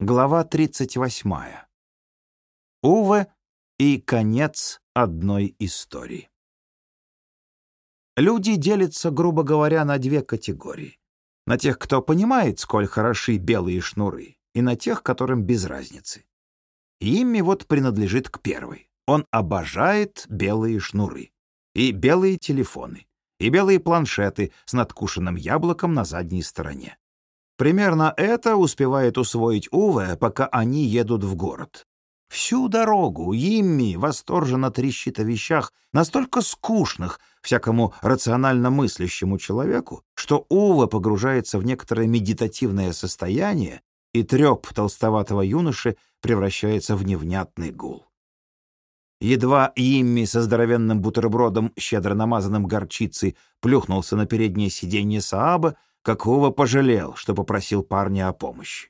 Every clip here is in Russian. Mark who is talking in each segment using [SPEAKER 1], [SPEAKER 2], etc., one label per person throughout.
[SPEAKER 1] Глава 38. Уве и конец одной истории. Люди делятся, грубо говоря, на две категории. На тех, кто понимает, сколь хороши белые шнуры, и на тех, которым без разницы. Имми вот принадлежит к первой. Он обожает белые шнуры. И белые телефоны. И белые планшеты с надкушенным яблоком на задней стороне. Примерно это успевает усвоить Уве, пока они едут в город. Всю дорогу Имми восторженно трещит о вещах, настолько скучных всякому рационально мыслящему человеку, что Уве погружается в некоторое медитативное состояние, и треп толстоватого юноши превращается в невнятный гул. Едва Имми со здоровенным бутербродом, щедро намазанным горчицей, плюхнулся на переднее сиденье Сааба, какого пожалел, что попросил парня о помощи.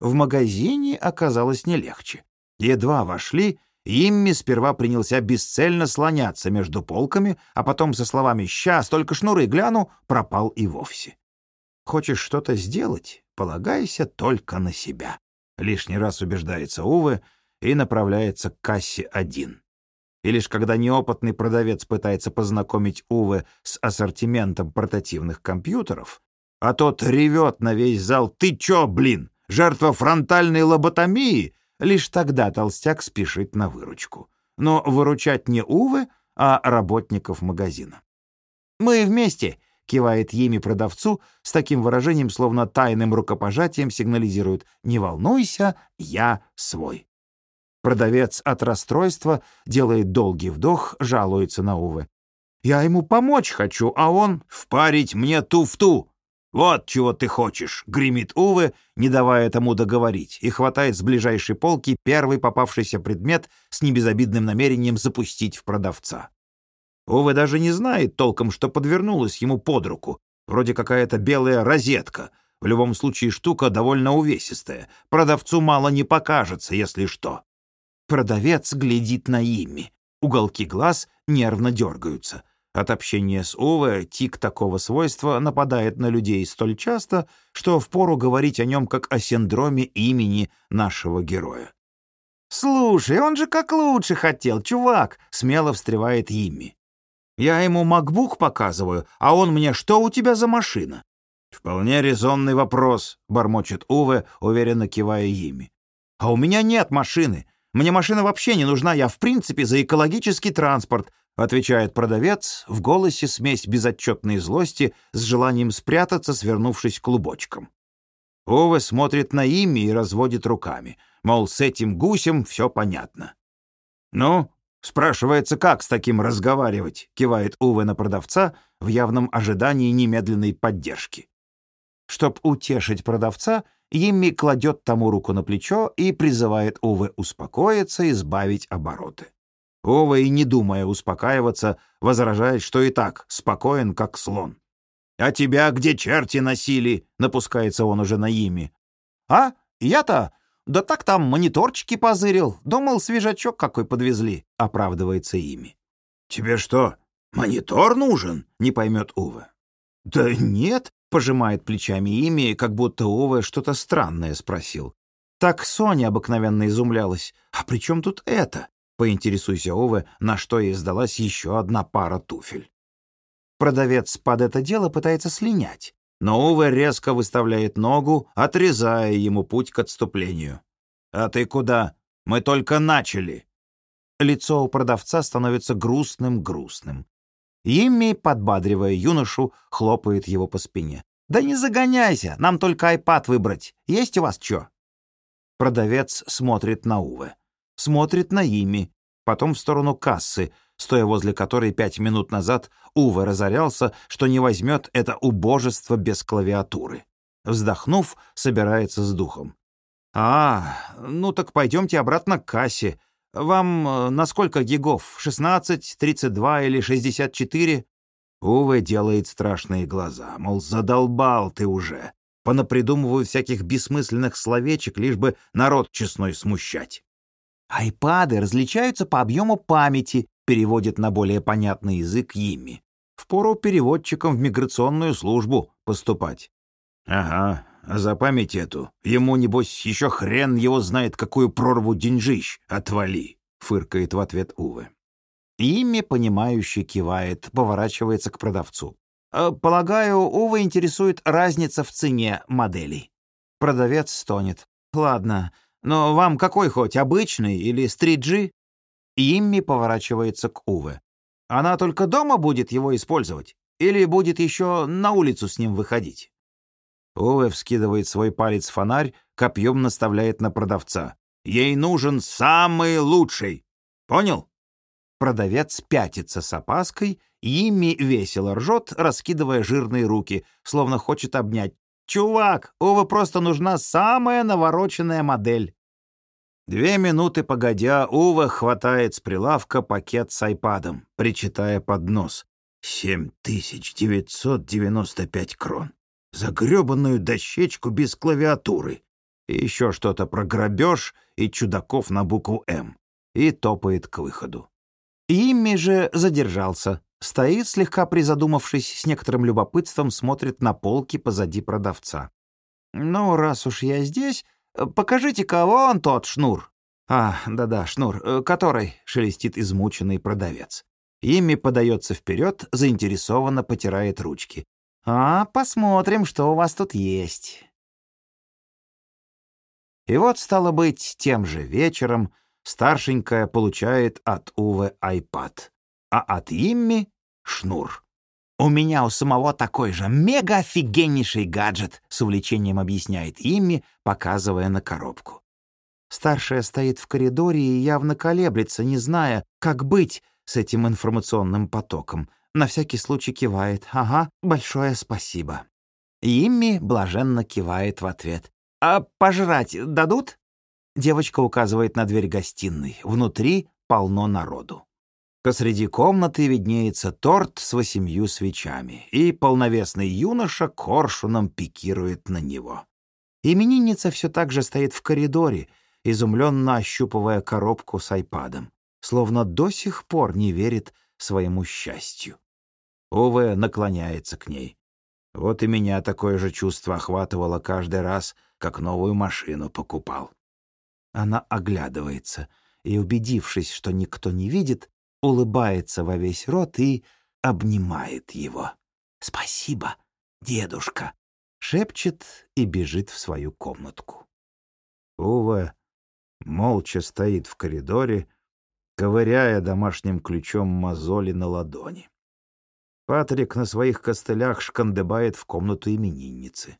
[SPEAKER 1] В магазине оказалось не легче. Едва вошли, Имми сперва принялся бесцельно слоняться между полками, а потом со словами «Сейчас, только шнуры гляну» пропал и вовсе. Хочешь что-то сделать, полагайся только на себя. Лишний раз убеждается Уве и направляется к кассе один. И лишь когда неопытный продавец пытается познакомить Уве с ассортиментом портативных компьютеров, а тот ревет на весь зал «Ты чё, блин, жертва фронтальной лоботомии?» Лишь тогда толстяк спешит на выручку. Но выручать не Увы, а работников магазина. «Мы вместе!» — кивает ими продавцу с таким выражением, словно тайным рукопожатием сигнализирует «Не волнуйся, я свой». Продавец от расстройства делает долгий вдох, жалуется на Увы. «Я ему помочь хочу, а он впарить мне туфту!» «Вот чего ты хочешь!» — гремит Уве, не давая тому договорить, и хватает с ближайшей полки первый попавшийся предмет с небезобидным намерением запустить в продавца. Уве даже не знает толком, что подвернулось ему под руку. Вроде какая-то белая розетка. В любом случае штука довольно увесистая. Продавцу мало не покажется, если что. Продавец глядит на ими. Уголки глаз нервно дергаются — от общения с Уве тик такого свойства нападает на людей столь часто, что впору говорить о нем как о синдроме имени нашего героя. «Слушай, он же как лучше хотел, чувак!» — смело встревает Имми. «Я ему макбук показываю, а он мне, что у тебя за машина?» «Вполне резонный вопрос», — бормочет Уве, уверенно кивая Ими. «А у меня нет машины. Мне машина вообще не нужна, я в принципе за экологический транспорт, — отвечает продавец, в голосе смесь безотчетной злости с желанием спрятаться, свернувшись клубочком. Ова смотрит на имя и разводит руками, мол, с этим гусем все понятно. «Ну, спрашивается, как с таким разговаривать?» — кивает Уве на продавца в явном ожидании немедленной поддержки. Чтоб утешить продавца, Имми кладет тому руку на плечо и призывает Уве успокоиться и сбавить обороты. Ова и не думая успокаиваться, возражает, что и так спокоен, как слон. «А тебя где черти носили?» — напускается он уже на ими. «А? Я-то? Да так там мониторчики позырил. Думал, свежачок какой подвезли», — оправдывается ими. «Тебе что, монитор нужен?» — не поймет Ува. «Да нет», — пожимает плечами ими, как будто Ува что-то странное спросил. Так Соня обыкновенно изумлялась. «А при чем тут это?» Поинтересуйся Ове, на что ей сдалась еще одна пара туфель. Продавец под это дело пытается слинять, но Уве резко выставляет ногу, отрезая ему путь к отступлению. «А ты куда? Мы только начали!» Лицо у продавца становится грустным-грустным. Имми, подбадривая юношу, хлопает его по спине. «Да не загоняйся, нам только айпад выбрать. Есть у вас что?» Продавец смотрит на Уве смотрит на ими, потом в сторону кассы, стоя возле которой пять минут назад Ува разорялся, что не возьмет это убожество без клавиатуры. Вздохнув, собирается с духом. «А, ну так пойдемте обратно к кассе. Вам э, на сколько гигов? 16, 32 или 64?» Уве делает страшные глаза, мол, задолбал ты уже. Понапридумываю всяких бессмысленных словечек, лишь бы народ честной смущать. Айпады различаются по объему памяти, переводит на более понятный язык Йимми. Впору переводчикам в миграционную службу поступать. Ага, а за память эту ему, небось, еще хрен его знает, какую прорву деньжищ отвали», — фыркает в ответ Уве.
[SPEAKER 2] Ими, понимающе кивает, поворачивается к продавцу. «Э, «Полагаю, Ува интересует разница в цене моделей». Продавец стонет. «Ладно, но вам какой хоть, обычный или стриджи?» Имми поворачивается к Уве. «Она только дома будет его использовать? Или будет еще на улицу с ним выходить?»
[SPEAKER 1] Уве вскидывает свой палец-фонарь, копьем наставляет на продавца. «Ей нужен самый лучший! Понял?»
[SPEAKER 2] Продавец пятится с опаской, Имми весело ржет, раскидывая жирные руки, словно хочет обнять. «Чувак, Уве просто нужна самая навороченная модель».
[SPEAKER 1] Две минуты погодя, Ува хватает с прилавка пакет с айпадом, причитая под нос. «Семь тысяч девятьсот девяносто пять крон. За гребанную дощечку без клавиатуры. И еще что-то про грабеж и чудаков на букву «М». И топает к выходу.
[SPEAKER 2] Имми же задержался. Стоит, слегка призадумавшись, с некоторым любопытством смотрит на полки позади продавца. «Ну, раз уж я здесь, покажите, кого он тот шнур». «А, да-да, шнур, э, который?» — шелестит измученный продавец. Имми подается вперед, заинтересованно потирает ручки. «А, посмотрим, что у вас тут есть». И вот, стало быть, тем же вечером старшенькая получает от Увы айпад, а от Имми — шнур. «У меня у самого такой же мега-офигеннейший гаджет», — с увлечением объясняет Имми, показывая на коробку. Старшая стоит в коридоре и явно колеблется, не зная, как быть с этим информационным потоком. На всякий случай кивает. «Ага, большое спасибо». Имми блаженно кивает в ответ. «А пожрать дадут?» Девочка указывает на дверь гостиной. Внутри полно народу. Посреди комнаты виднеется торт с восемью свечами, и полновесный юноша коршуном пикирует на него. Именинница все так же стоит в коридоре, изумленно ощупывая коробку с айпадом, словно до сих пор не верит своему счастью. Уве наклоняется к ней. Вот и меня такое же чувство охватывало каждый раз, как новую машину покупал. Она оглядывается и, убедившись, что никто не видит, улыбается во весь рот и обнимает его. «Спасибо, дедушка!» — шепчет и бежит в свою комнатку.
[SPEAKER 1] Ува молча стоит в коридоре, ковыряя домашним ключом мозоли на ладони. Патрик на своих костылях шкандыбает в комнату именинницы.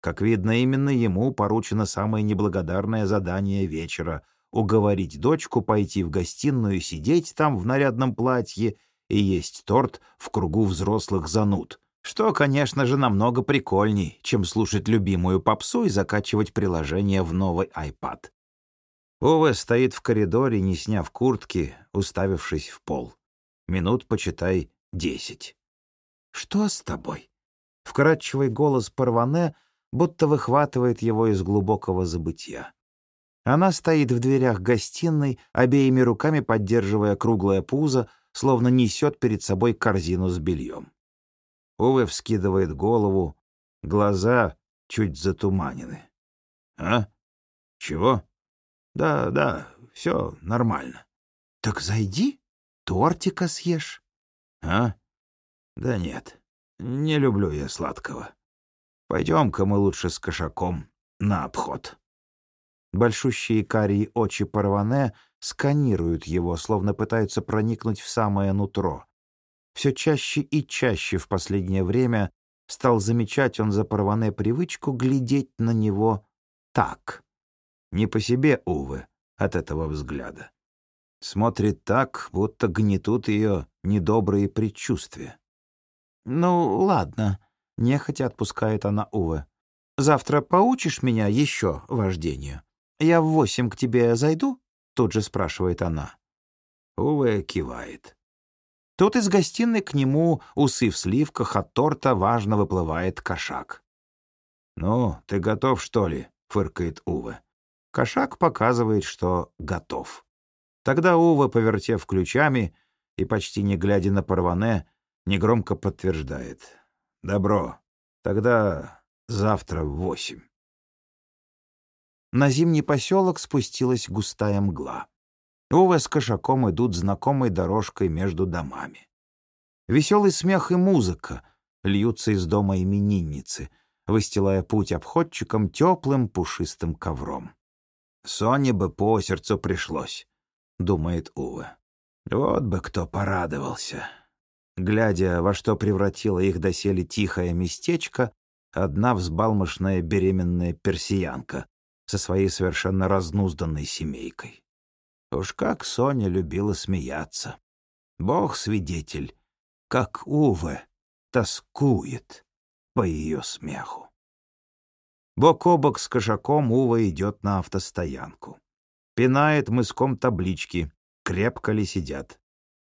[SPEAKER 1] Как видно, именно ему поручено самое неблагодарное задание вечера — уговорить дочку пойти в гостиную, сидеть там в нарядном платье и есть торт в кругу взрослых зануд. Что, конечно же, намного прикольней, чем слушать любимую попсу и закачивать приложение в новый iPad. Ова стоит в коридоре, не сняв куртки, уставившись в пол. Минут, почитай, десять. «Что с тобой?» Вкрадчивый голос Парване будто выхватывает его из глубокого забытья. Она стоит в дверях гостиной, обеими руками поддерживая круглое пузо, словно несет перед собой корзину с бельем. Уве вскидывает голову, глаза чуть затуманены. «А? Чего? Да, да, все нормально». «Так зайди, тортика съешь». «А? Да нет, не люблю я сладкого. Пойдем-ка мы лучше с кошаком на обход». Большущие карие очи Парване сканируют его, словно пытаются проникнуть в самое нутро. Все чаще и чаще в последнее время стал замечать он за Парване привычку глядеть на него так. Не по себе, увы, от этого взгляда. Смотрит так, будто гнетут ее недобрые предчувствия. «Ну, ладно», — нехотя отпускает она Уве. «Завтра поучишь меня еще вождению?» «Я в восемь к тебе зайду?» — тут же спрашивает она. Уве кивает. Тут из гостиной к нему, усы в сливках, от торта важно выплывает кошак. «Ну, ты готов, что ли?» — фыркает Уве. Кошак показывает, что готов. Тогда Уве, повертев ключами и почти не глядя на Парване, негромко подтверждает. «Добро. Тогда завтра в восемь. На зимний поселок спустилась густая мгла. Уве с кошаком идут знакомой дорожкой между домами. Веселый смех и музыка льются из дома именинницы, выстилая путь обходчикам теплым пушистым ковром. «Соне бы по сердцу пришлось», — думает Уве. «Вот бы кто порадовался». Глядя, во что превратило их доселе тихое местечко, одна взбалмошная беременная персиянка со своей совершенно разнузданной семейкой. Уж как Соня любила смеяться. Бог свидетель, как Уве тоскует по ее смеху. Бок о бок с кошаком Ува идет на автостоянку. Пинает мыском таблички, крепко ли сидят.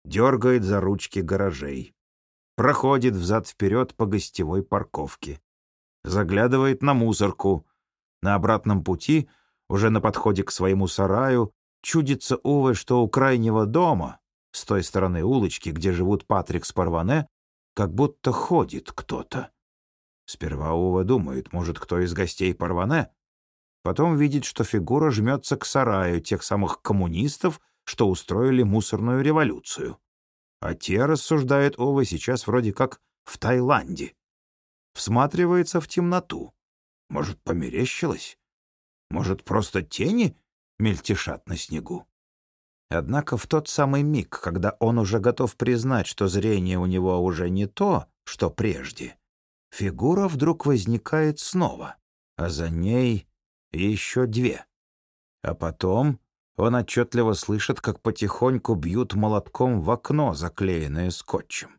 [SPEAKER 1] Дергает за ручки гаражей. Проходит взад-вперед по гостевой парковке. Заглядывает на мусорку. На обратном пути, уже на подходе к своему сараю, чудится Уве, что у крайнего дома с той стороны улочки, где живут Патрик с Парване, как будто ходит кто-то. Сперва Ува думает, может, кто из гостей Парване? Потом видит, что фигура жмется к сараю тех самых коммунистов, что устроили мусорную революцию. А те, рассуждает Ова, сейчас вроде как в Таиланде. Всматривается в темноту. Может, померещилось? Может, просто тени мельтешат на снегу? Однако в тот самый миг, когда он уже готов признать, что зрение у него уже не то, что прежде, фигура вдруг возникает снова, а за ней еще две. А потом он отчетливо слышит, как потихоньку бьют молотком в окно, заклеенное скотчем.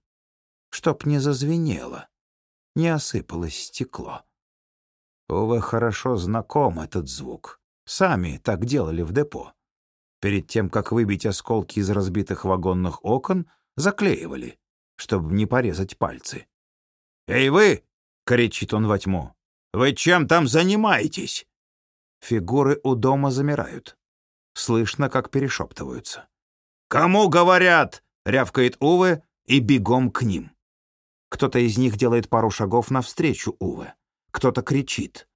[SPEAKER 1] Чтоб не зазвенело, не осыпалось стекло. Увы, хорошо знаком этот звук. Сами так делали в депо. Перед тем, как выбить осколки из разбитых вагонных окон, заклеивали, чтобы не порезать пальцы. «Эй вы!» — кричит он во тьму. «Вы чем там занимаетесь?» Фигуры у дома замирают. Слышно, как перешептываются. «Кому говорят?» — рявкает Уве и бегом к ним. Кто-то из них делает пару шагов навстречу Уве. Кто-то кричит.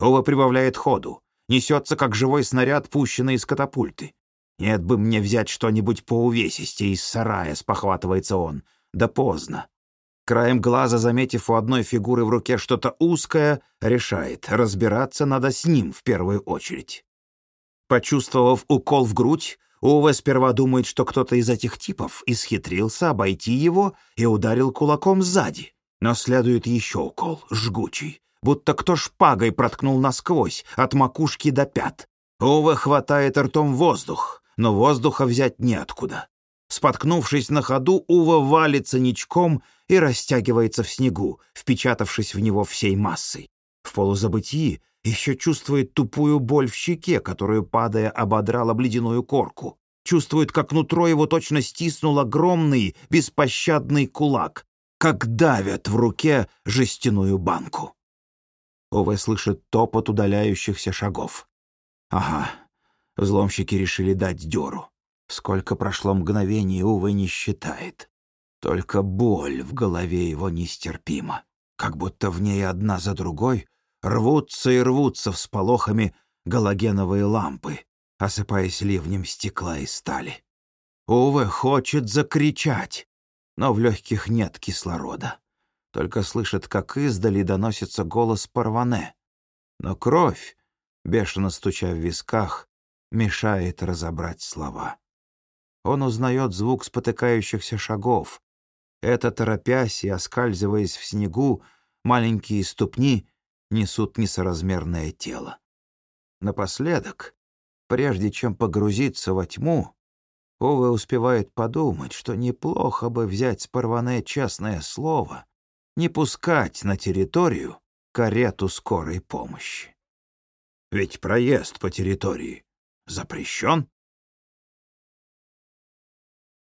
[SPEAKER 1] Уве прибавляет ходу. Несется, как живой снаряд, пущенный из катапульты. «Нет бы мне взять что-нибудь по увесисти из сарая», — спохватывается он. «Да поздно». Краем глаза, заметив у одной фигуры в руке что-то узкое, решает, разбираться надо с ним в первую очередь. Почувствовав укол в грудь, Уве сперва думает, что кто-то из этих типов исхитрился обойти его и ударил кулаком сзади. Но следует еще укол, жгучий, будто кто шпагой проткнул насквозь, от макушки до пят. Уве хватает ртом воздух, но воздуха взять неоткуда. Споткнувшись на ходу, Ува валится ничком и растягивается в снегу, впечатавшись в него всей массой. В полузабытии еще чувствует тупую боль в щеке, которую, падая, ободрала ледяную корку. Чувствует, как нутро его точно стиснул огромный, беспощадный кулак, как давят в руке жестяную банку. Уве слышит топот удаляющихся шагов. Ага, Взломщики решили дать дёру. Сколько прошло мгновений, увы, не считает. Только боль в голове его нестерпима. Как будто в ней одна за другой рвутся и рвутся всполохами галогеновые лампы, осыпаясь ливнем стекла и стали. Увы, хочет закричать, но в легких нет кислорода. Только слышит, как издали доносится голос Парване. Но кровь, бешено стуча в висках, мешает разобрать слова. Он узнает звук спотыкающихся шагов. Это, торопясь и оскальзываясь в снегу, маленькие ступни несут несоразмерное тело. Напоследок, прежде чем погрузиться во тьму, Ова успевает подумать, что неплохо бы взять с Парване честное слово, не пускать на территорию карету скорой помощи. Ведь проезд по территории запрещен.